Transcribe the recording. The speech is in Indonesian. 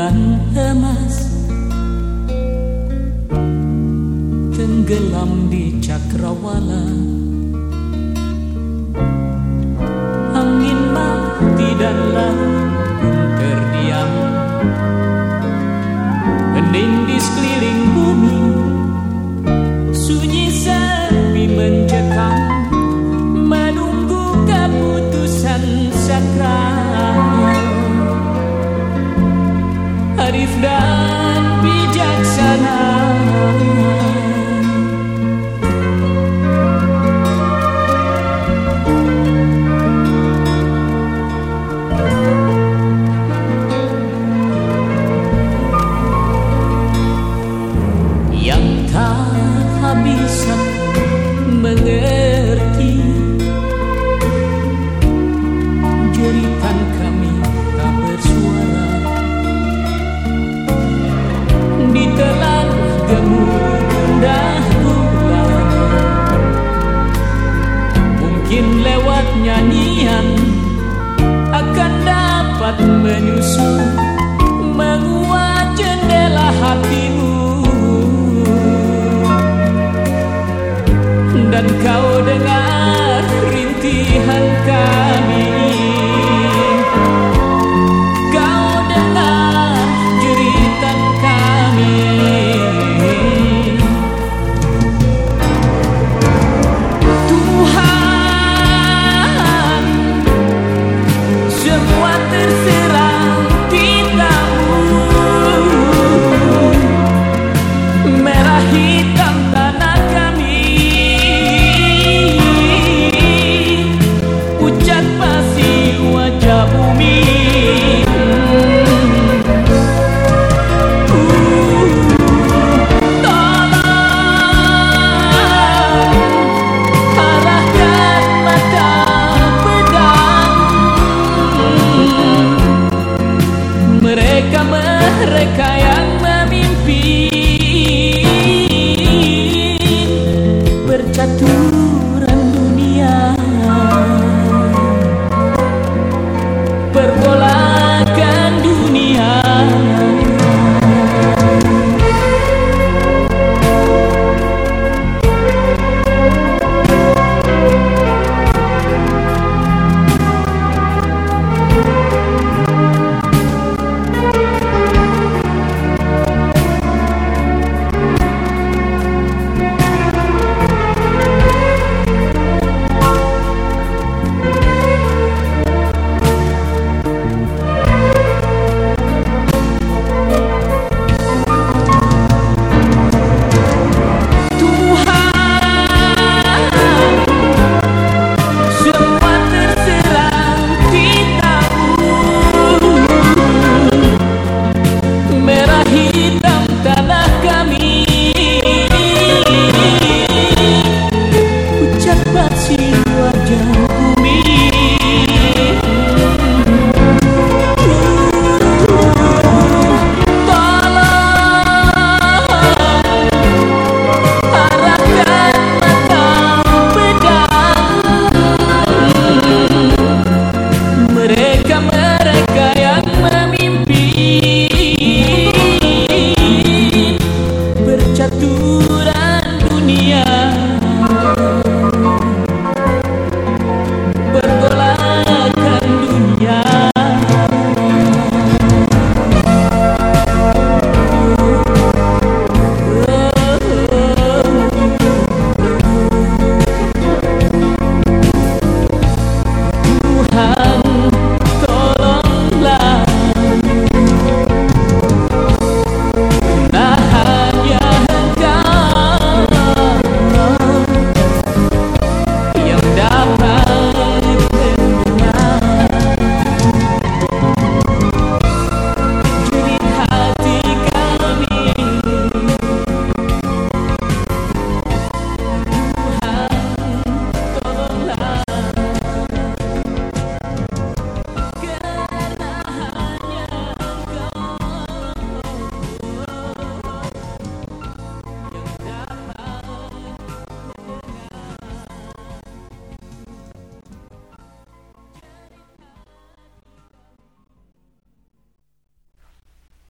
durante más. mengerti. Jeritan kami tak bersuara. Ditelan gemuk rendah bulan Mungkin lewat nyanyian